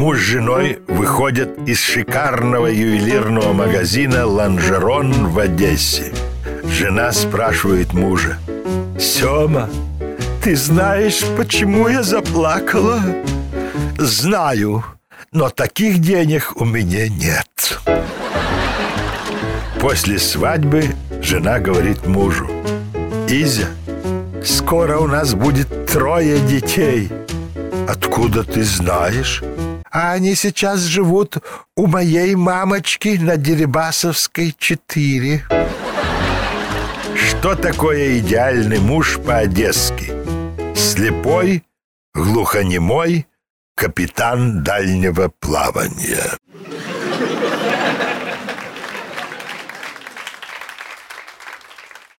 Муж с женой выходят из шикарного ювелирного магазина «Ланжерон» в Одессе. Жена спрашивает мужа. «Сема, ты знаешь, почему я заплакала?» «Знаю, но таких денег у меня нет». После свадьбы жена говорит мужу. «Изя, скоро у нас будет трое детей». «Откуда ты знаешь?» А они сейчас живут у моей мамочки на Дерибасовской 4. Что такое идеальный муж по-одесски? Слепой, глухонемой, капитан дальнего плавания.